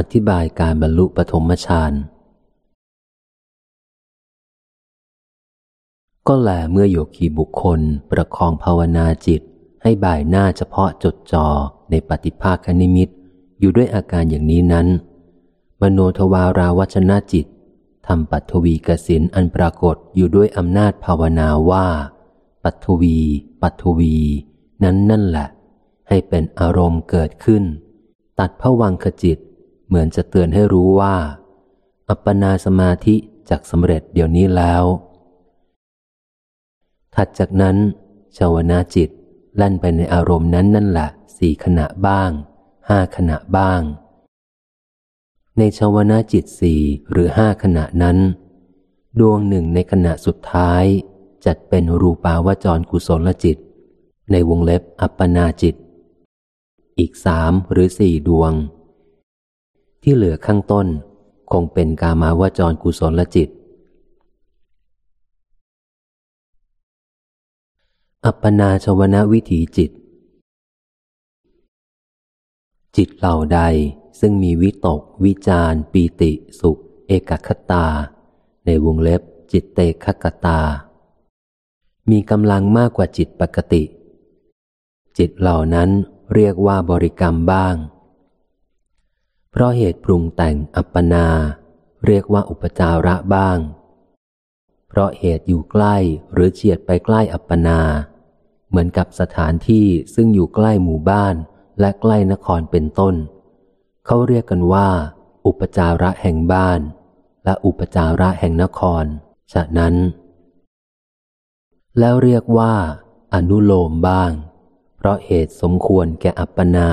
อธิบายการบรรลุปฐมฌานก็แลเมื่อโยคีบุคคลประคองภาวนาจิต ให้บ่ายหน้าเฉพาะจดจอ่อในปฏิภาคนิมิต อยู่ด้วยอาการอย่างนี้นั้น มโนทวาราวชนะจิตทำปัทวีกสินอันปรากฏอยู่ด้วยอำนาจภาวนาว่า ปัทวี ปัทวี นั้นนั่นแหละ ให้เป็นอารมณ์เกิดขึ้น ตัดผวังขจิต เหมือนจะเตือนให้รู้ว่า อัปปนาสมาธิจากสำเร็จเดี๋ยวนี้แล้ว ถัดจากนั้นชาวนาจิตแล่นไปในอารมณ์นั้นนั่นแหละสี่ขณะบ้างห้าขณะบ้าง ในชาวนาจิตสี่หรือห้าขณะนั้น ดวงหนึ่งในขณะสุดท้าย จัดเป็นรูปาวจรกุศลจิต ในวงเล็บอัปปนาจิต อีกสามหรือสี่ดวง ที่เหลือข้างต้น คงเป็นกามาวจรกุศลจิต อัปปนาชวนะวิถีจิต จิตเหล่าใดซึ่งมีวิตก วิจารปีติ สุข เอกคตา ในวงเล็บ จิตเตคกตา มีกำลังมากกว่าจิตปกติ จิตเหล่านั้นเรียกว่าบริกรรมบ้าง เพราะเหตุปรุงแต่งอัปปนา เรียกว่าอุปจาระบ้าง เพราะเหตุอยู่ใกล้หรือเฉียดไปใกล้อัปปนา เหมือนกับสถานที่ซึ่งอยู่ใกล้หมู่บ้านและใกล้นครเป็นต้น เขาเรียกกันว่า อุปจาระแห่งบ้าน และอุปจาระแห่งนคร ฉะนั้น แล้วเรียกว่า อนุโลมบ้าง เพราะเหตุสมควรแก่อัปปนา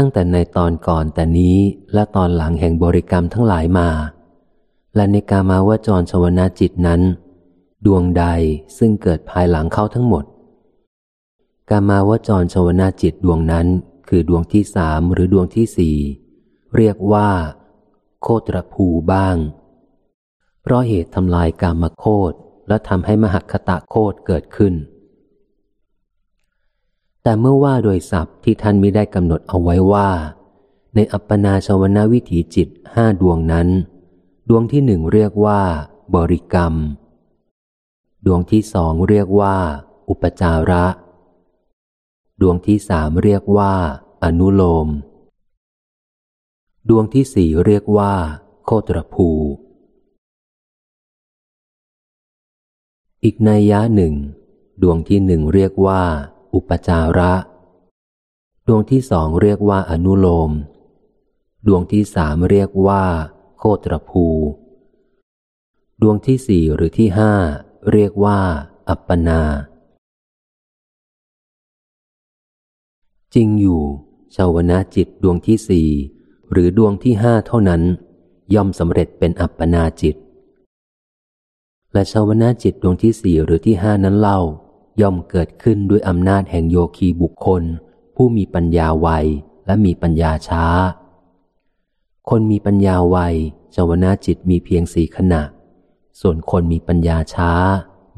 ตั้งแต่ในตอนก่อนแต่นี้และตอนหลังแห่งบริกรรมทั้งหลายมา และในกามาวจรชวนาจิตนั้น ดวงใดซึ่งเกิดภายหลังเข้าทั้งหมด กามาวจรชวนาจิตดวงนั้นคือดวงที่สามหรือดวงที่สี่เรียกว่า โคตรภูบ้าง เพราะเหตุทำลายกามโคตและทำให้มหคตะโคตเกิดขึ้น แต่เมื่อว่าโดยศัพท์ที่ท่านมิได้กำหนดเอาไว้ว่า ในอัปปนาชวนาวิถีจิตห้าดวงนั้น ดวงที่หนึ่งเรียกว่า บริกรรม ดวงที่สองเรียกว่า อุปจาระ ดวงที่สามเรียกว่า อนุโลม ดวงที่สี่เรียกว่า โคตรภูอีกในยะหนึ่ง ดวงที่หนึ่งเรียกว่า อุปจาระ ดวงที่สองเรียกว่าอนุโลม ดวงที่สามเรียกว่า โคตรภู ดวงที่สี่หรือที่ห้าเรียกว่า อัปปนา จริงอยู่ชาวนาจิตดวงที่สี่หรือดวงที่ห้าเท่านั้น ย่อมสำเร็จเป็นอัปปนาจิต และชาวนาจิตดวงที่สี่หรือที่ห้านั้นเล่า ย่อมเกิดขึ้นด้วยอำนาจแห่งโยคีบุคคล ผู้มีปัญญาไวและมีปัญญาช้า คนมีปัญญาไวชาวนาจิตมีเพียงสี่ขณะ ส่วนคนมีปัญญาช้า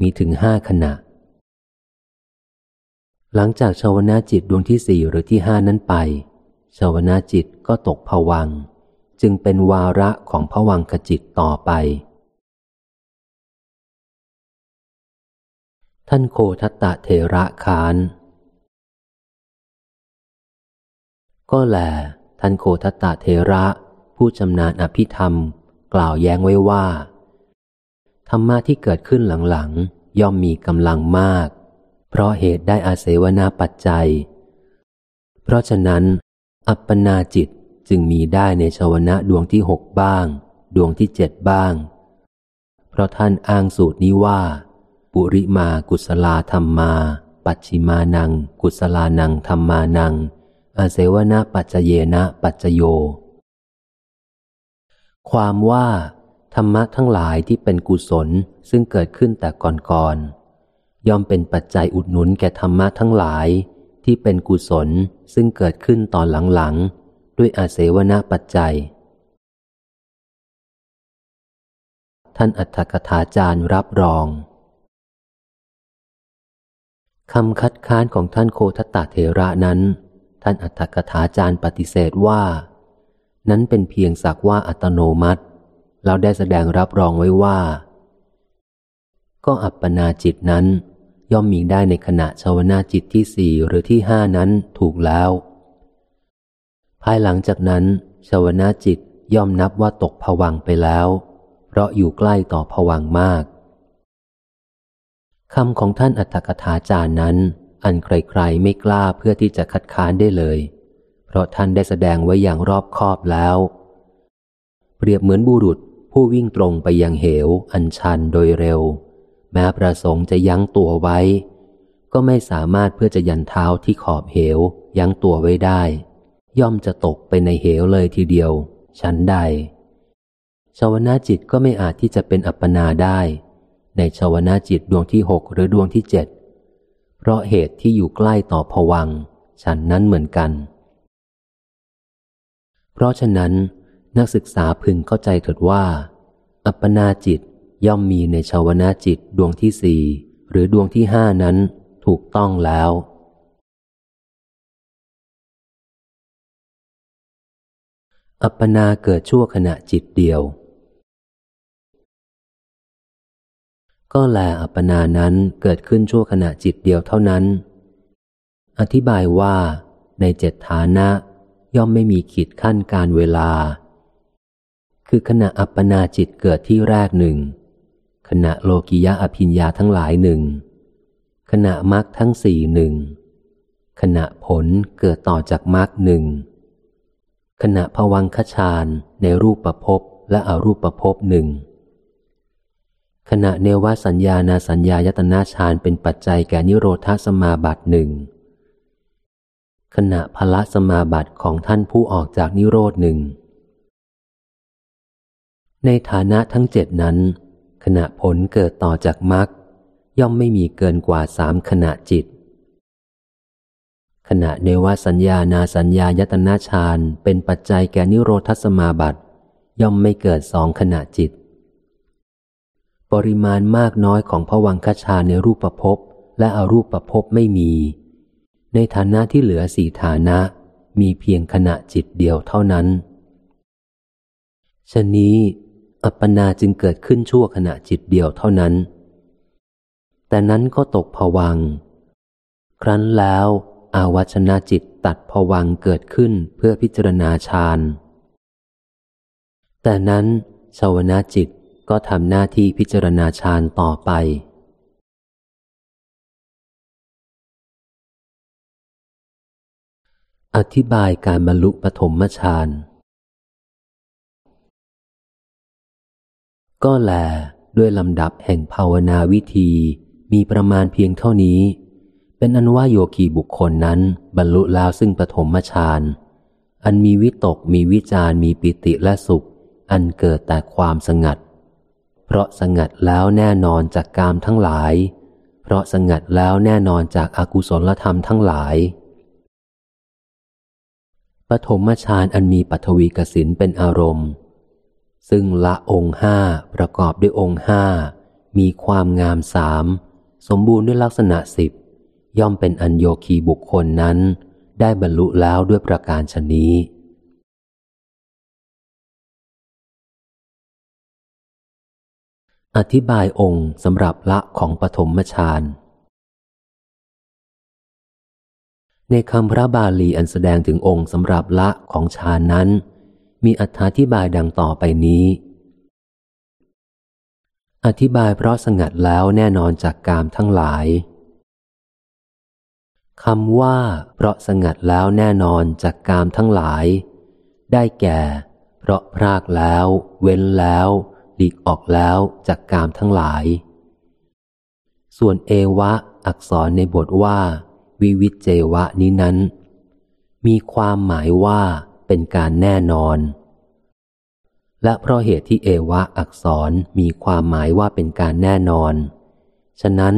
มีถึงห้าขณะ หลังจากชาวนาจิตดวงที่สี่หรือที่ห้านั้นไปชาวนาจิตก็ตกผวัง จึงเป็นวาระของผวังขจิตต่อไป ท่านโคทัตตะเทระคาน ก็แล ท่านโคทัตตะเทระ ผู้ชำนาญอภิธรรม กล่าวแย้งไว้ว่า ธรรมะที่เกิดขึ้นหลังๆ ย่อมมีกำลังมาก เพราะเหตุได้อาเสวนาปัจจัย เพราะฉะนั้น อัปปนาจิตจึงมีได้ในชวนะดวงที่หกบ้าง ดวงที่เจ็ดบ้าง เพราะท่านอ้างสูตรนี้ว่า ปุริมากุศลาธรรมา ปัจฉิมานัง กุศลานังธรรมานัง อาเสวนาปัจเจเยนะปัจจโย ความว่า ธรรมะทั้งหลายที่เป็นกุศลซึ่งเกิดขึ้นแต่ก่อนๆย่อมเป็นปัจจัยอุดหนุนแก่ธรรมะทั้งหลายที่เป็นกุศลซึ่งเกิดขึ้นตอนหลังๆ ด้วยอาเสวนาปัจจัย ท่านอัฏฐกถาจารย์รับรอง คำคัดค้านของท่านโคทตาเถระนั้น ท่านอัฏฐกถาจารย์ปฏิเสธว่า นั้นเป็นเพียงสักว่าอัตโนมัติ เราได้แสดงรับรองไว้ว่า ก็อัปปนาจิตนั้น ย่อมมีได้ในขณะชาวนาจิตที่สี่หรือที่ห้านั้นถูกแล้ว ภายหลังจากนั้นชาวนาจิตย่อมนับว่าตกผวังไปแล้ว เพราะอยู่ใกล้ต่อผวังมาก คำของท่านอัตถกถาจารย์นั้น อันใครๆไม่กล้าเพื่อที่จะคัดค้านได้เลย เพราะท่านได้แสดงไว้อย่างรอบคอบแล้ว เปรียบเหมือนบุรุษผู้วิ่งตรงไปยังเหว อันชันโดยเร็ว แม้ประสงค์จะยั้งตัวไว้ ก็ไม่สามารถเพื่อจะยันเท้าที่ขอบเหว ยั้งตัวไว้ได้ ย่อมจะตกไปในเหวเลยทีเดียว ชั้นใดชาวนาจิตก็ไม่อาจที่จะเป็นอัปปนาได้ ในชาวนาจิตดวงที่หกหรือดวงที่เจ็ดเพราะเหตุที่อยู่ใกล้ต่อผวังฉันนั้นเหมือนกัน เพราะฉะนั้น นักศึกษาพึงเข้าใจเถิดว่า อัปปนาจิตย่อมมีในชาวนาจิตดวงที่สี่หรือดวงที่ห้านั้นถูกต้องแล้ว อัปปนาเกิดชั่วขณะจิตเดียว ก็แลอัปปนานั้นเกิดขึ้นชั่วขณะจิตเดียวเท่านั้น อธิบายว่าในเจ็ดฐานะย่อมไม่มีขีดขั้นการเวลา คือขณะอัปปนาจิตเกิดที่แรกหนึ่ง ขณะโลกิยะอภิญญาทั้งหลายหนึ่ง ขณะมรรคทั้งสี่หนึ่ง ขณะผลเกิดต่อจากมรรคหนึ่ง ขณะภวังคชานในรูปประพบและอรูปประพบหนึ่ง ขณะเนวสัญญานาสัญญายตนาฌานเป็นปัจจัยแก่นิโรธาสมาบัติหนึ่งขณะพละสมาบัติของท่านผู้ออกจากนิโรธหนึ่งในฐานะทั้งเจ็ดนั้น ขณะผลเกิดต่อจากมรรคย่อมไม่มีเกินกว่าสามขณะจิต ขณะเนวสัญญานาสัญญายตนาฌานเป็นปัจจัยแก่นิโรธาสมาบัติ ย่อมไม่เกิดสองขณะจิต ปริมาณมากน้อยของผวังคชาในรูปประพบและอรูปประพบไม่มี ในฐานะที่เหลือสี่ฐานะ มีเพียงขณะจิตเดียวเท่านั้นชนี้ อัปปนาจึงเกิดขึ้นชั่วขณะจิตเดียวเท่านั้น แต่นั้นก็ตกผวัง ครั้นแล้ว อาวัชนาจิตตัดผวังเกิดขึ้นเพื่อพิจารณาฌานแต่นั้นชาวนาจิต ก็ทำหน้าที่พิจารณาฌานต่อไป อธิบายการบรรลุปฐมฌานก็แลด้วยลำดับแห่งภาวนาวิธีมีประมาณเพียงเท่านี้ เป็นอันว่าโยคีบุคคลนั้นบรรลุแล้วซึ่งปฐมฌานอันมีวิตกมีวิจารมีปิติและสุข อันเกิดแต่ความสงัด เพราะสงัดแล้วแน่นอนจากกามทั้งหลาย เพราะสงัดแล้วแน่นอนจากอากุศลธรรมทั้งหลาย ปฐมฌานอันมีปัทวีกสินเป็นอารมณ์ ซึ่งละองค์ห้าประกอบด้วยองค์ห้ามีความงามสามสมบูรณ์ด้วยลักษณะสิบย่อมเป็นอัญโยคีบุคคลนั้น ได้บรรลุแล้วด้วยประการชนี้ อธิบายองค์สำหรับละของปฐมฌานในคำพระบาลีอันแสดงถึงองค์สำหรับละของฌานนั้น มีอธิบายดังต่อไปนี้ อธิบายเพราะสงัดแล้วแน่นอนจากกามทั้งหลายคำว่า เพราะสงัดแล้วแน่นอนจากกามทั้งหลาย ได้แก่ เพราะพรากแล้ว เว้นแล้ว ลีกออกแล้วจากกามทั้งหลาย ส่วนเอวะ อักษรในบทว่า วิวิจเจวะนี้นั้น มีความหมายว่าเป็นการแน่นอน และเพราะเหตุที่เอวะอักษรมีความหมายว่าเป็นการแน่นอน ฉะนั้น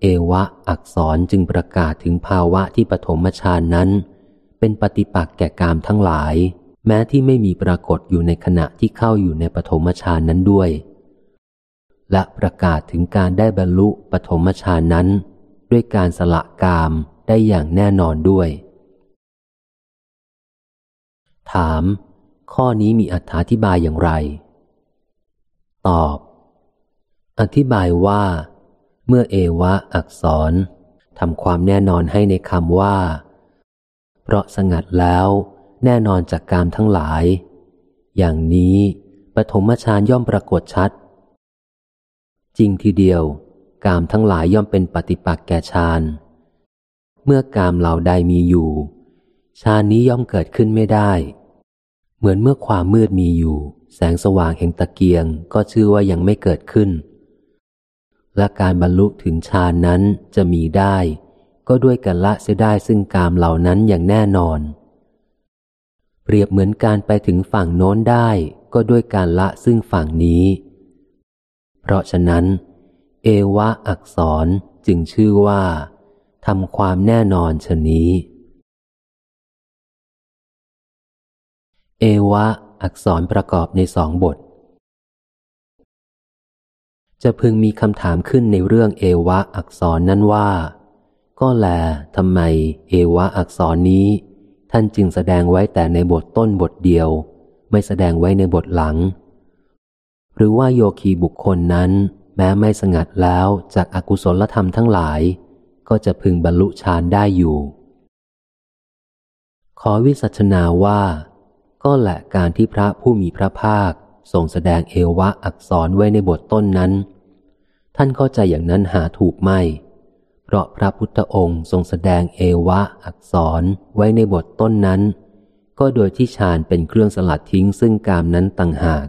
เอวะอักษรจึงประกาศถึงภาวะที่ปฐมฌานนั้น เป็นปฏิปักษ์แก่กามทั้งหลาย แม้ที่ไม่มีปรากฏอยู่ในขณะที่เข้าอยู่ในปฐมฌานนั้นด้วย และประกาศถึงการได้บรรลุปฐมฌานนั้น ด้วยการสละกามได้อย่างแน่นอนด้วย ถาม ข้อนี้มีอธิบายอย่างไร ตอบ อธิบายว่า เมื่อเอวะอักษรทำความแน่นอนให้ในคำว่า เพราะสงัดแล้ว แน่นอนจากการทั้งหลาย อย่างนี้ปฐมฌานย่อมปรากฏชัด จริงทีเดียว กามทั้งหลายย่อมเป็นปฏิปักษ์แก่ฌานเมื่อกามเหล่าใดมีอยู่ฌานนี้ย่อมเกิดขึ้นไม่ได้ เหมือนเมื่อความมืดมีอยู่ แสงสว่างแห่งตะเกียงก็ชื่อว่ายังไม่เกิดขึ้น และการบรรลุถึงฌานนั้นจะมีได้ ก็ด้วยกันละเสียได้ซึ่งกามเหล่านั้นอย่างแน่นอน เปรียบเหมือนการไปถึงฝั่งโน้นได้ก็ด้วยการละซึ่งฝั่งนี้ เพราะฉะนั้น เอวะอักษรจึงชื่อว่าทำความแน่นอนชนี้ เอวะอักษรประกอบในสองบท จะพึงมีคำถามขึ้นในเรื่องเอวะอักษรนั้นว่า ก็แลทำไมเอวะอักษรนี้ ท่านจึงแสดงไว้แต่ในบทต้นบทเดียว ไม่แสดงไว้ในบทหลัง หรือว่าโยคีบุคคลนั้น แม้ไม่สงัดแล้วจากอากุศลธรรมทั้งหลาย ก็จะพึงบรรลุฌานได้อยู่ ขอวิสัชนาว่า ก็แหละการที่พระผู้มีพระภาคทรงแสดงเอวะอักษรไว้ในบทต้นนั้น ท่านเข้าใจอย่างนั้นหาถูกไม่ ราะพระพุทธองค์ทรงแสดงเอวะอักษรไว้ในบทต้นนั้น ก็โดยที่ฌานเป็นเครื่องสลัดทิ้งซึ่งกามนั้นต่างหาก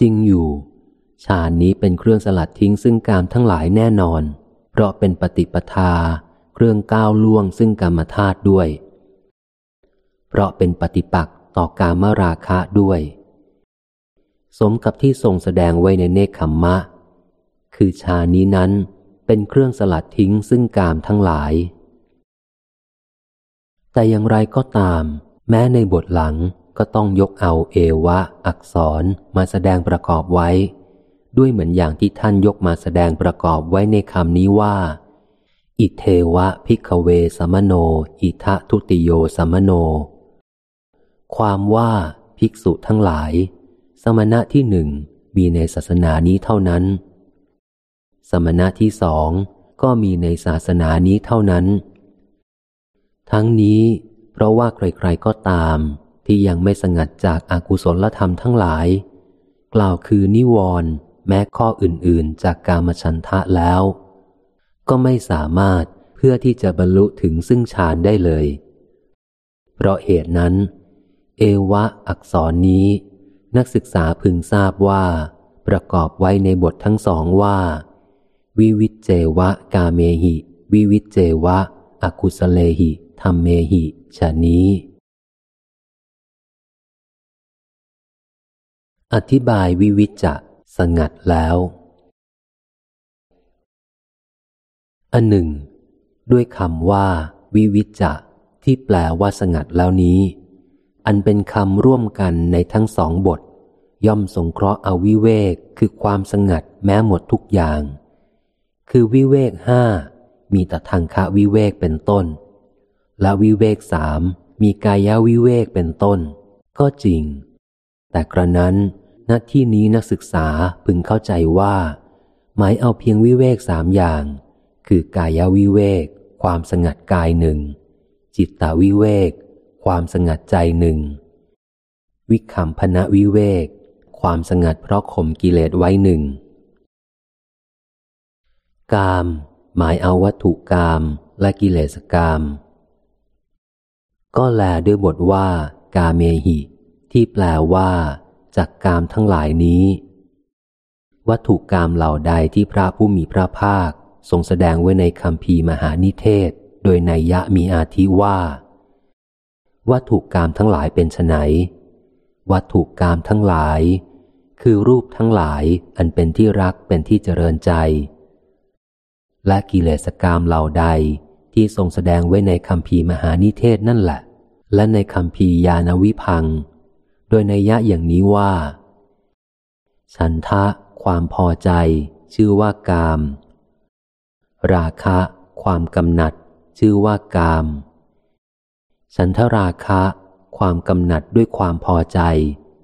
จริงอยู่ฌานนี้เป็นเครื่องสลัดทิ้งซึ่งกามทั้งหลายแน่นอน เพราะเป็นปฏิปทา เครื่องก้าวล่วงซึ่งกรรมธาตุด้วย เพราะเป็นปฏิปักษ์ต่อกามราคะด้วย สมกับที่ทรงแสดงไว้ในเนคขมมะ คือฌานนี้นั้น เป็นเครื่องสลัดทิ้งซึ่งกามทั้งหลาย แต่อย่างไรก็ตาม แม้ในบทหลังก็ต้องยกเอาเอวะ อักษรมาแสดงประกอบไว้ ด้วยเหมือนอย่างที่ท่านยกมาแสดงประกอบไว้ในคำนี้ว่า อิเธวะ ภิกขะเว สะมะโณ อิธะทุติโย สะมะโณ ความว่าภิกษุทั้งหลาย สมณะที่หนึ่งมีในศาสนานี้เท่านั้น สมณะที่สองก็มีในศาสนานี้เท่านั้น ทั้งนี้เพราะว่าใครๆก็ตามที่ยังไม่สงัดจากอกุศลธรรมทั้งหลาย กล่าวคือนิวรณ์แม้ข้ออื่นๆ จากกามฉันทะแล้ว ก็ไม่สามารถเพื่อที่จะบรรลุถึงซึ่งฌานได้เลย เพราะเหตุนั้น เอวะอักษรนี้ นักศึกษาพึงทราบว่า ประกอบไว้ในบททั้งสองว่า วิวิจเจวะกาเมหิ วิวิจเจวะอกุสเลหิธรรมเมหิชานี้ อธิบายวิวิจจะสงัดแล้วอันหนึ่ง ด้วยคำว่า วิวิจจะที่แปลว่าสงัดแล้วนี้ อันเป็นคำร่วมกันในทั้งสองบท ย่อมสงเคราะห์เอาวิเวกคือความสงัดแม้หมดทุกอย่าง คือวิเวกห้ามีแต่ทางคะวิเวกเป็นต้น และวิเวกสามมีกายวิเวกเป็นต้น ก็จริง แต่กระนั้นณที่นี้นักศึกษาพึงเข้าใจว่า หมายเอาเพียงวิเวกสามอย่าง คือกายวิเวก ความสงัดกายหนึ่ง จิตตวิเวก ความสงัดใจหนึ่ง วิคัมพนะวิเวก ความสงัดเพราะข่มกิเลสไว้หนึ่ง กาม หมายเอาวัตถุกามและกิเลสกาม ก็แลด้วยบทว่า กาเมหิ ที่แปลว่าจากกามทั้งหลายนี้ วัตถุกามเหล่าใดที่พระผู้มีพระภาค ทรงแสดงไว้ในคำพีมหานิเทศ โดยในยะมีอาทิว่า วัตถุกามทั้งหลายเป็นไนวัตถุกามทั้งหลาย คือรูปทั้งหลายอันเป็นที่รักเป็นที่เจริญใจ และกิเลสกามเหล่าใดที่ทรงแสดงไว้ในคำพีมหานิเทศนั่นแหละ และในคำพียานวิพัง โดยในยะอย่างนี้ว่า ฉันทะ ความพอใจ ชื่อว่ากาม ราคะ ความกำหนัด ชื่อว่ากาม ฉันทราคะ ความกำหนัดด้วยความพอใจ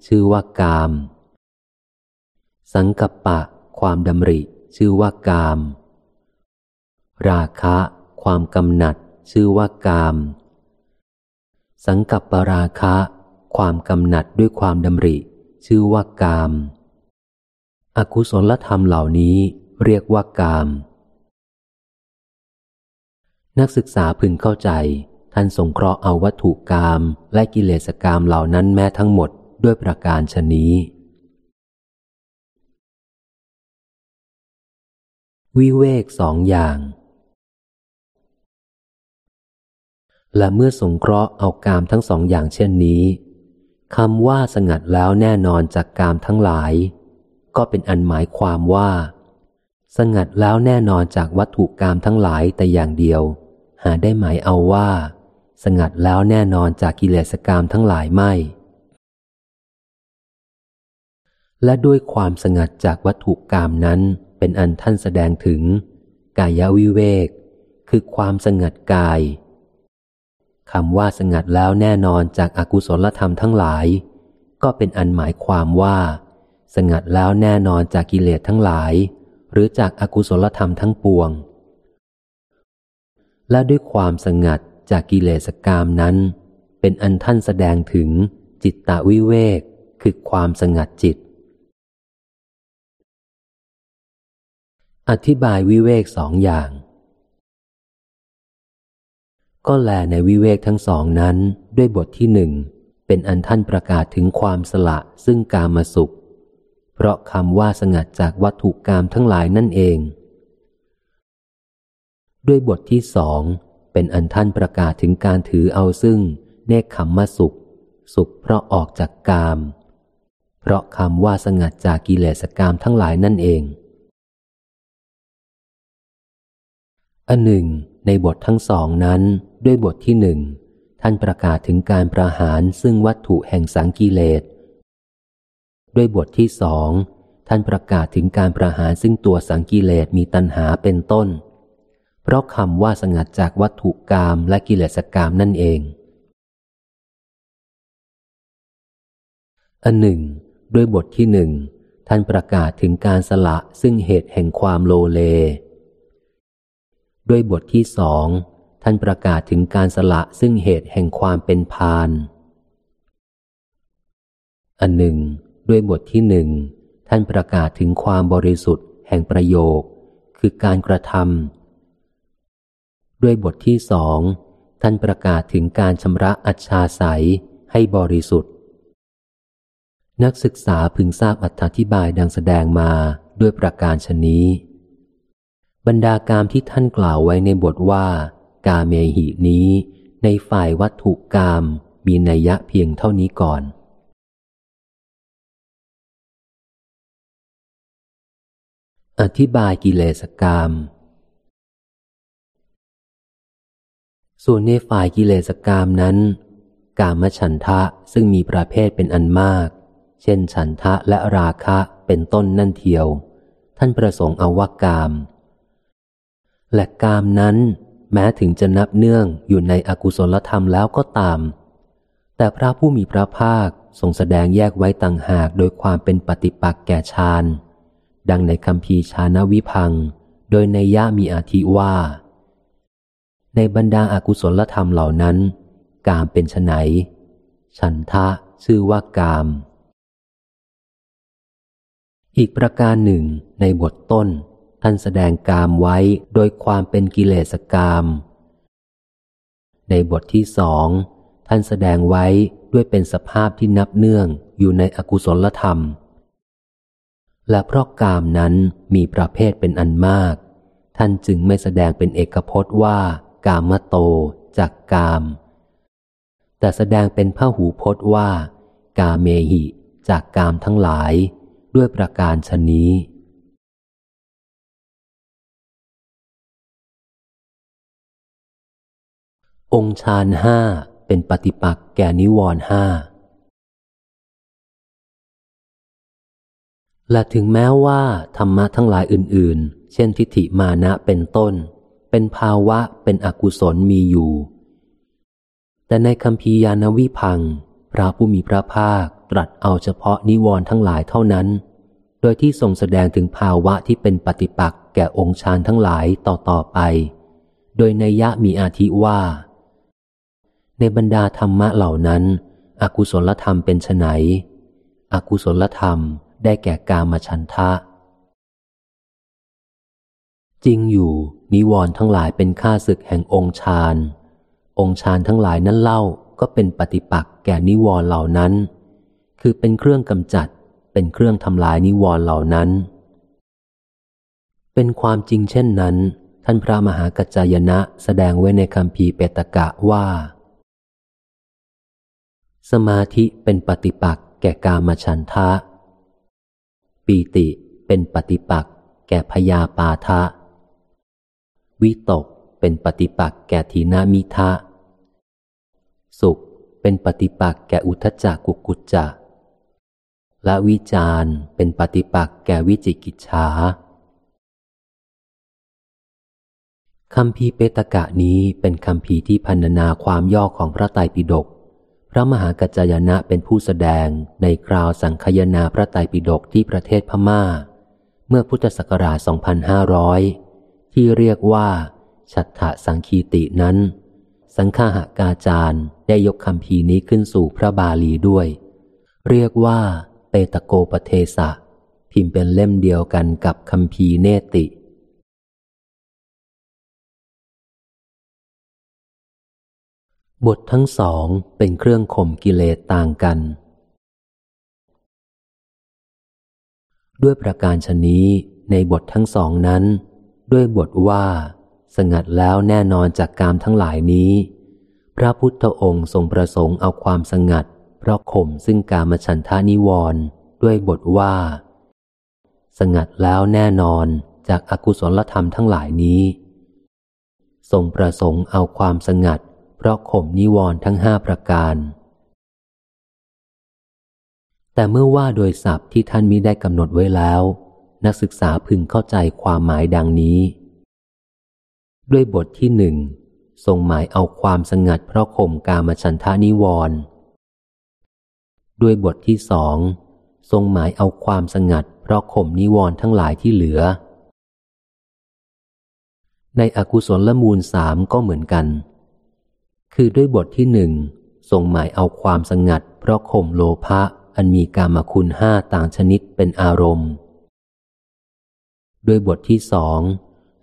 ชื่อว่ากาม สังกัปปะ ความดำริ ชื่อว่ากาม ราคะ ความกำหนัด ชื่อว่ากาม สังกัปปราคะ ความกำหนัดด้วยความดำริ ชื่อว่ากาม อกุศลธรรมเหล่านี้เรียกว่ากาม นักศึกษาพึงเข้าใจ ท่านสงเคราะห์เอาวัตถุกามและกิเลสกามเหล่านั้นแม้ทั้งหมดด้วยประการชนี้วิเวกสองอย่าง และเมื่อสงเคราะห์เอากามทั้งสองอย่างเช่นนี้คำว่าสงัดแล้วแน่นอนจากกามทั้งหลาย ก็เป็นอันหมายความว่า สงัดแล้วแน่นอนจากวัตถุกามทั้งหลายแต่อย่างเดียว หาได้หมายเอาว่า สงัดแล้วแน่นอนจากกิเลสกามทั้งหลายไม่ และด้วยความสงัดจากวัตถุกามนั้นเป็นอันท่านแสดงถึง กายวิเวก คือความสงัดกาย คำว่าสงัดแล้วแน่นอนจากอากุศลธรรมทั้งหลาย ก็เป็นอันหมายความว่า สงัดแล้วแน่นอนจากกิเลสทั้งหลาย หรือจากอากุศลธรรมทั้งปวง และด้วยความสงัดจากกิเลสกามนั้น เป็นอันท่านแสดงถึงจิตตวิเวกคือความสงัดจิต อธิบายวิเวกสองอย่าง ก็แลในวิเวกทั้งสองนั้นด้วยบทที่หนึ่งเป็นอันท่านประกาศถึงความสละซึ่งกามาสุข เพราะคำว่าสงัดจากวัตถุกรรมทั้งหลายนั่นเอง ด้วยบทที่สองเป็นอันท่านประกาศถึงการถือเอาซึ่ง เนคขมมาสุข สุขเพราะออกจากกาม เพราะคำว่าสงัดจากกิเลสกามทั้งหลายนั่นเอง อันหนึ่ง ในบททั้งสองนั้นด้วยบทที่หนึ่งท่านประกาศถึงการประหารซึ่งวัตถุแห่งสังกิเลส ด้วยบทที่สองท่านประกาศถึงการประหารซึ่งตัวสังกิเลสมีตัณหาเป็นต้น เพราะคำว่าสงัดจากวัตถุกรรมและกิเลสกรรมนั่นเอง อันหนึ่ง ด้วยบทที่หนึ่งท่านประกาศถึงการสละซึ่งเหตุแห่งความโลเล ด้วยบทที่สองท่านประกาศถึงการสละซึ่งเหตุแห่งความเป็นพาน อันหนึ่ง ด้วยบทที่หนึ่งท่านประกาศถึงความบริสุทธิ์แห่งประโยค คือการกระทำด้วยบทที่สองท่านประกาศถึงการชำระอัจฉาใสให้บริสุทธิ์ นักศึกษาพึงทราบอธิบายดังแสดงมาด้วยประการชนี้ บรรดาการที่ท่านกล่าวไว้ในบทว่า กาเมหินี้ ในฝ่ายวัตถุกรรมมีนัยยะเพียงเท่านี้ก่อน อธิบายกิเลสกรรมส่วนในฝ่ายกิเลสกรรมนั้น กามฉันทะซึ่งมีประเภทเป็นอันมาก เช่นฉันทะและราคะเป็นต้นนั่นเทียว ท่านประสงค์เอาว่ากาม และกามนั้น แม้ถึงจะนับเนื่องอยู่ในอกุศลธรรมแล้วก็ตาม แต่พระผู้มีพระภาคทรงแสดงแยกไว้ต่างหากโดยความเป็นปฏิปักษ์แก่ฌานดังในคำพีชานวิพัง โดยในย่ามีอาทิว่า ในบรรดาอากุศลธรรมเหล่านั้น กามเป็นไนฉันทะชื่อว่ากาม อีกประการหนึ่งในบทต้น ท่านแสดงกามไว้โดยความเป็นกิเลสกาม ในบทที่สองท่านแสดงไว้ด้วยเป็นสภาพที่นับเนื่องอยู่ในอกุศลธรรม และเพราะกามนั้นมีประเภทเป็นอันมาก ท่านจึงไม่แสดงเป็นเอกพจน์ว่า กามโตจากกาม แต่แสดงเป็นพหูพจน์ว่า กาเมหิจากกามทั้งหลาย ด้วยประการชนี้ องค์ฌานห้าเป็นปฏิปักษ์แก่นิวรห้าและถึงแม้ว่าธรรมะทั้งหลายอื่น ๆ เช่นทิฏฐิมานะเป็นต้น เป็นภาวะเป็นอกุศลมีอยู่ แต่ในคำพียานวิพัง พระผู้มีพระภาคตรัสเอาเฉพาะนิวรณ์ทั้งหลายเท่านั้น โดยที่ทรงแสดงถึงภาวะที่เป็นปฏิปักษ์แก่องค์ฌานทั้งหลายต่อต่อไป โดยในยะมีอาทิว่า ในบรรดาธรรมะเหล่านั้น อกุศลธรรมเป็นไนอกุศลธรรมได้แก่กามฉันทะ จริงอยู่ นิวรณ์ทั้งหลายเป็นข้าศึกแห่งองค์ฌานองค์ฌานทั้งหลายนั้นเล่าก็เป็นปฏิปักษ์แก่นิวรณ์เหล่านั้น คือเป็นเครื่องกำจัด เป็นเครื่องทำลายนิวรณ์เหล่านั้น เป็นความจริงเช่นนั้น ท่านพระมหากัจจายนะแสดงไว้ในคำพีเปตกะว่า สมาธิเป็นปฏิปักษ์แก่กามฉันทะ ปีติเป็นปฏิปักษ์แก่พยาปาทะ วิตกเป็นปฏิปักษ์แก่ทีนามิทะ สุขเป็นปฏิปักษ์แก่อุทจักกุกุจจะและวิจารเป็นปฏิปักษ์แก่วิจิกิจฉาคำพีเปตกะนี้เป็นคำพีที่พันนาความย่อของพระไตรปิฎก พระมหากัจจายนะเป็นผู้แสดงในคราวสังคายนาพระไตรปิฎกที่ประเทศพม่า เมื่อพุทธศักราช 2500 ที่เรียกว่าฉัฏฐสังคีตินั้น สังคาหกาจารย์ได้ยกคัมภีร์นี้ขึ้นสู่พระบาลีด้วย เรียกว่าเปฏโกปเทสะ พิมพ์เป็นเล่มเดียวกันกับคัมภีร์เนตติ บททั้งสองเป็นเครื่องข่มกิเลสต่างกัน ด้วยประการชนี้ในบททั้งสองนั้น ด้วยบทว่า สงัดแล้วแน่นอนจากกามทั้งหลายนี้ พระพุทธองค์ทรงประสงค์เอาความสงัด เพราะข่มซึ่งกามฉันทานิวรณ์ด้วยบทว่า สงัดแล้วแน่นอนจากอากุศลธรรมทั้งหลายนี้ ทรงประสงค์เอาความสงัดเราะข่มนิวรณ์ทั้งห้าประการ แต่เมื่อว่าโดยศัพท์ที่ท่านมิได้กำหนดไว้แล้ว นักศึกษาพึงเข้าใจความหมายดังนี้ ด้วยบทที่หนึ่งทรงหมายเอาความสงัดเพราะข่มกามฉันทานิวรณ์ด้วยบทที่สองทรงหมายเอาความสงัดเพราะข่มนิวรณ์ทั้งหลายที่เหลือ ในอกุศลละมูลสามก็เหมือนกัน คือด้วยบทที่หนึ่งทรงหมายเอาความสงัด เพราะข่มโลภะอันมีกามคุณห้าต่างชนิดเป็นอารมณ์ ด้วยบทที่สอง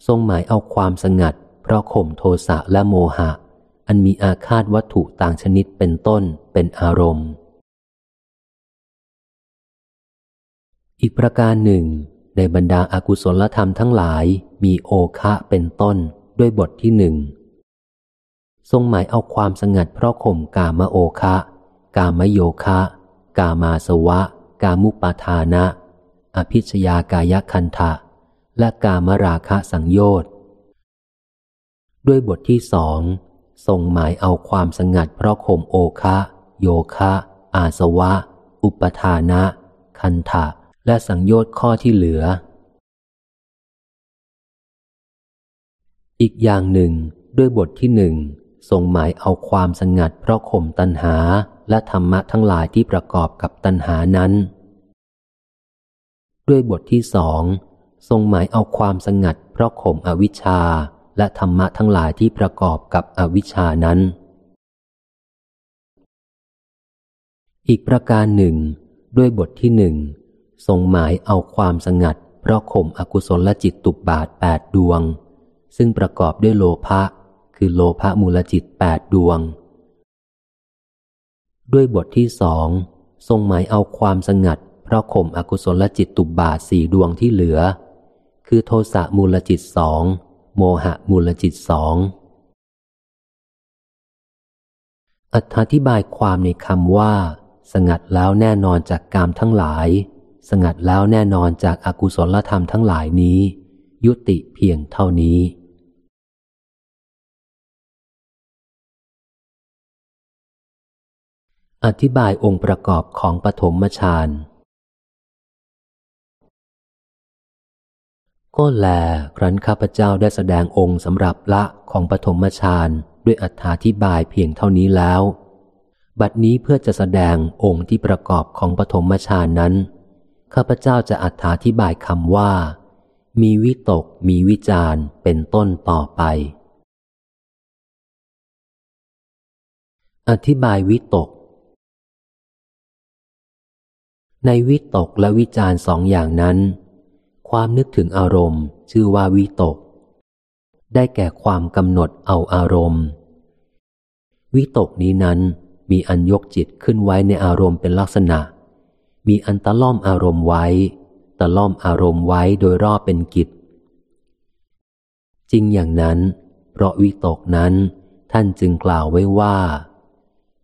ทรงหมายเอาความสงัด เพราะข่มโทสะและโมหะ อันมีอาคาตวัตถุต่างชนิดเป็นต้นเป็นอารมณ์ อีกประการหนึ่ง ในบรรดาอากุศลธรรมทั้งหลายมีโอคะเป็นต้นด้วยบทที่หนึ่ง ทรงหมายเอาความสงัดเพราะข่มกามโอคะ กามโยคะ กามาสวะ กามุปาทานะ อภิชยากายคันทะและกามราคะสังโยชน์ด้วยบทที่สองทรงหมายเอาความสงัดเพราะข่มโอคะ โยคะ อาสวะ อุปทานะ คันทะและสังโยชน์ข้อที่เหลือ อีกอย่างหนึ่งด้วยบทที่หนึ่ง ทรงหมายเอาความสงัดเพราะข่มตัณหาและธรรมะทั้งหลายที่ประกอบกับตัณหานั้น ด้วยบทที่สองทรงหมายเอาความสงัดเพราะข่มอวิชชาและธรรมะทั้งหลายที่ประกอบกับอวิชชานั้น อีกประการหนึ่ง ด้วยบทที่หนึ่งทรงหมายเอาความสงัด เพราะข่มอกุศลจิตตุบบาทแปดดวง ซึ่งประกอบด้วยโลภะ คือโลภะมูลจิตแปดดวง ด้วยบทที่สองทรงหมายเอาความสงัด เพราะข่มอกุศลจิตตุบบาทสี่ดวงที่เหลือ คือโทสะมูลจิตสองโมหะมูลจิตสองอธิบายความในคำว่า สงัดแล้วแน่นอนจากกามทั้งหลาย สงัดแล้วแน่นอนจากอากุศลธรรมทั้งหลายนี้ ยุติเพียงเท่านี้ อธิบายองค์ประกอบของปฐมฌานก็แล ครั้นข้าพเจ้าได้แสดงองค์สำหรับละของปฐมฌานด้วยอธิบายเพียงเท่านี้แล้ว บัดนี้เพื่อจะแสดงองค์ที่ประกอบของปฐมฌานนั้น ข้าพเจ้าจะอธิบายคำว่า มีวิตก มีวิจารเป็นต้นต่อไป อธิบายวิตก ในวิตกและวิจารสองอย่างนั้น ความนึกถึงอารมณ์ ชื่อว่าวิตก ได้แก่ความกำหนดเอาอารมณ์ วิตกนี้นั้นมีอันยกจิตขึ้นไว้ในอารมณ์เป็นลักษณะ มีอันตะล่อมอารมณ์ไว้ ตะล่อมอารมณ์ไว้โดยรอบเป็นกิจ จริงอย่างนั้น เพราะวิตกนั้นท่านจึงกล่าวไว้ว่า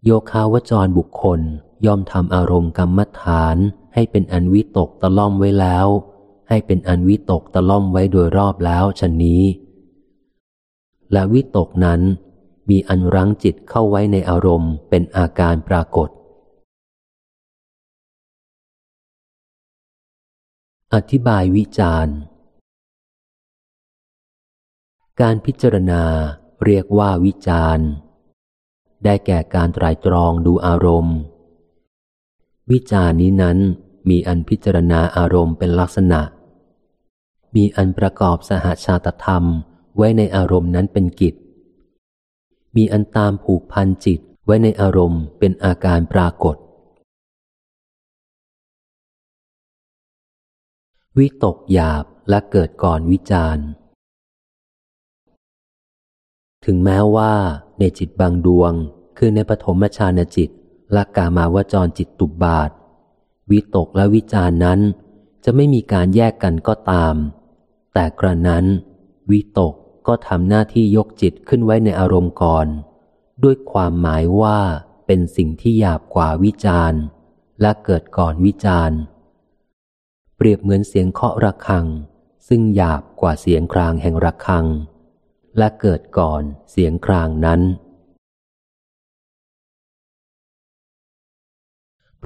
โยคาวจรบุคคล ย่อมทำอารมณ์กรรมฐาน ให้เป็นอันวิตกตะล่อมไว้แล้ว ให้เป็นอันวิตกตะล่อมไว้โดยรอบแล้วชนนี้ และวิตกนั้น มีอันรั้งจิตเข้าไว้ในอารมณ์เป็นอาการปรากฏ อธิบายวิจารณ์ การพิจารณาเรียกว่าวิจารณ์ ได้แก่การตรายตรองดูอารมณ์ วิจารนี้นั้นมีอันพิจารณาอารมณ์เป็นลักษณะ มีอันประกอบสหชาตธรรมไว้ในอารมณ์นั้นเป็นกิจ มีอันตามผูกพันจิตไว้ในอารมณ์เป็นอาการปรากฏ วิตกหยาบและเกิดก่อนวิจารถึงแม้ว่าในจิตบางดวง คือในปฐมฌานจิต และกามาวจรจิตตุบบาท วิตกและวิจารนั้น จะไม่มีการแยกกันก็ตาม แต่กระนั้น วิตกก็ทำหน้าที่ยกจิตขึ้นไว้ในอารมณ์ก่อน ด้วยความหมายว่าเป็นสิ่งที่หยาบกว่าวิจารและเกิดก่อนวิจารเปรียบเหมือนเสียงเคาะระฆัง ซึ่งหยาบกว่าเสียงครางแห่งระฆัง และเกิดก่อนเสียงครางนั้น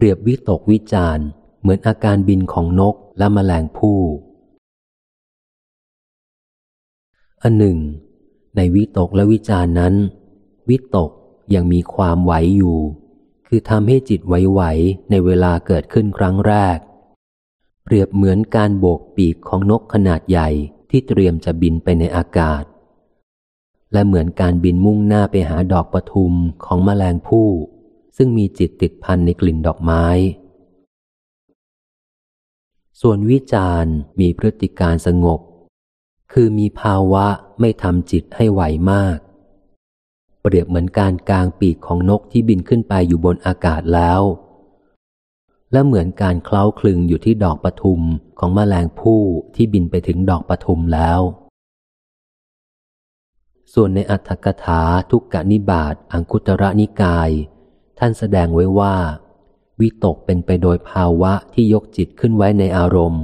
รียบวิตกวิจาร์เหมือนอาการบินของนกและมแมลงผู้อันหนึ่ง ในวิตกและวิจารนั้น วิตกยังมีความไหวอยู่ คือทำให้จิตไหวๆในเวลาเกิดขึ้นครั้งแรก เปรียบเหมือนการโบกปีกของนกขนาดใหญ่ที่เตรียมจะบินไปในอากาศ และเหมือนการบินมุ่งหน้าไปหาดอกปทุมของมแมลงผู้ ซึ่งมีจิตติดพันในกลิ่นดอกไม้ ส่วนวิจารมีพฤติการสงบ คือมีภาวะไม่ทำจิตให้ไหวมาก เปรียบเหมือนการกลางปีกของนกที่บินขึ้นไปอยู่บนอากาศแล้ว และเหมือนการเคล้าคลึงอยู่ที่ดอกปทุมของมแมลงผู้ที่บินไปถึงดอกปทุมแล้วส่วนในอัตถกถาทุกกนิบาตอังคุตระนิกาย ท่านแสดงไว้ว่า วิตกเป็นไปโดยภาวะที่ยกจิตขึ้นไว้ในอารมณ์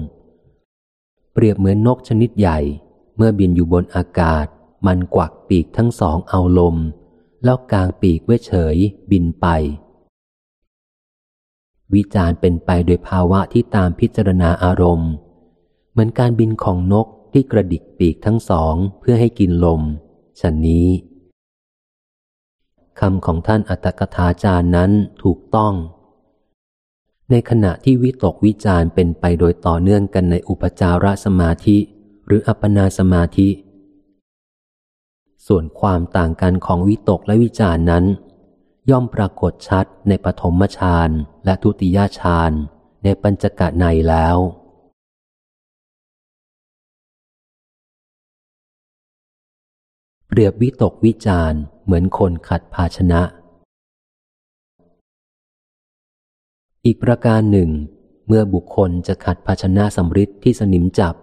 เปรียบเหมือนนกชนิดใหญ่ เมื่อบินอยู่บนอากาศ มันกวักปีกทั้งสองเอาลม แล้วกางปีกไว้เฉย บินไป วิจารเป็นไปโดยภาวะที่ตามพิจารณาอารมณ์ เหมือนการบินของนกที่กระดิกปีกทั้งสองเพื่อให้กินลมฉันนี้ คำของท่านอัตถกถาจารย์นั้นถูกต้อง ในขณะที่วิตกวิจารเป็นไปโดยต่อเนื่องกันในอุปจารสมาธิ หรืออัปปนาสมาธิ ส่วนความต่างกันของวิตกและวิจารนั้น ย่อมปรากฏชัดในปฐมฌานและทุติยฌานในปัญจกะในแล้ว เปรียบวิตกวิจารเหมือนคนขัดภาชนะ อีกประการหนึ่ง เมื่อบุคคลจะขัดภาชนะสำริดที่สนิมจับ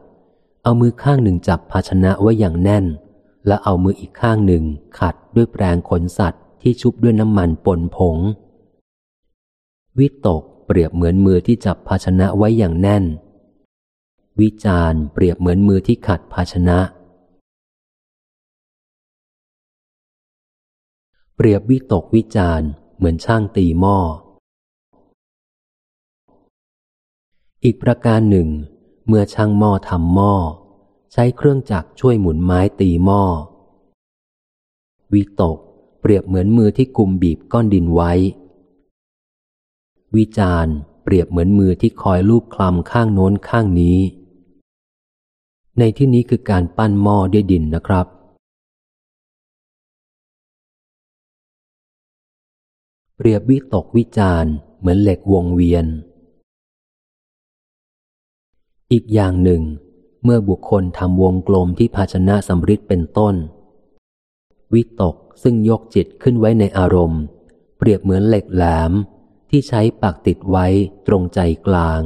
เอามือข้างหนึ่งจับภาชนะไว้อย่างแน่น และเอามืออีกข้างหนึ่งขัดด้วยแปรงขนสัตว์ที่ชุบด้วยน้ำมันปนผง วิตกเปรียบเหมือนมือที่จับภาชนะไว้อย่างแน่น วิจารเปรียบเหมือนมือที่ขัดภาชนะ เปรียบวิตกวิจารเหมือนช่างตีหม้อ อีกประการหนึ่ง เมื่อช่างหม้อทำหม้อ ใช้เครื่องจักรช่วยหมุนไม้ตีหม้อ วิตกเปรียบเหมือนมือที่กุมบีบก้อนดินไว้ วิจารเปรียบเหมือนมือที่คอยลูบคลำข้างโน้นข้างนี้ ในที่นี้คือการปั้นหม้อด้วยดินนะครับ เปรียบวิตกวิจาร์เหมือนเหล็กวงเวียน อีกอย่างหนึ่ง เมื่อบุคคลทำวงกลมที่ภาชนะสำริดเป็นต้น วิตกซึ่งยกจิตขึ้นไว้ในอารมณ์ เปรียบเหมือนเหล็กแหลมที่ใช้ปักติดไว้ตรงใจกลาง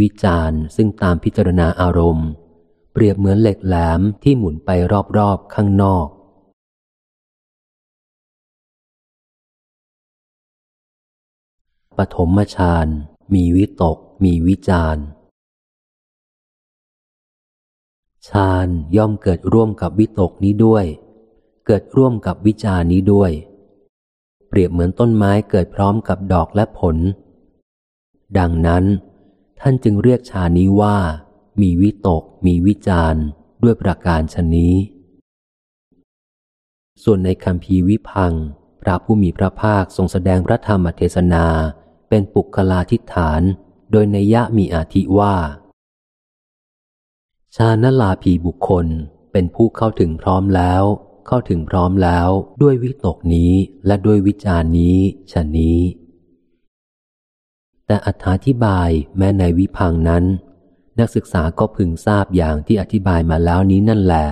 วิจาร์ซึ่งตามพิจารณาอารมณ์ เปรียบเหมือนเหล็กแหลมที่หมุนไปรอบๆข้างนอก ปฐมฌานมีวิตก มีวิจารฌานย่อมเกิดร่วมกับวิตกนี้ด้วย เกิดร่วมกับวิจารนี้ด้วย เปรียบเหมือนต้นไม้เกิดพร้อมกับดอกและผล ดังนั้น ท่านจึงเรียกชานี้ว่า มีวิตก มีวิจารด้วยประการชนนี้ ส่วนในคำพีวิพังพระผู้มีพระภาคทรงแสดงพระธรรมเทศนา เป็นปุคลาทิฐาน โดยในยะมีอาทิว่า ชาณลาภีบุคคลเป็นผู้เข้าถึงพร้อมแล้ว เข้าถึงพร้อมแล้วด้วยวิตกนี้และด้วยวิจารนี้ชนนี้ แต่อธิบายแม้ในวิพังนั้น นักศึกษาก็พึงทราบอย่างที่อธิบายมาแล้วนี้นั่นแหละ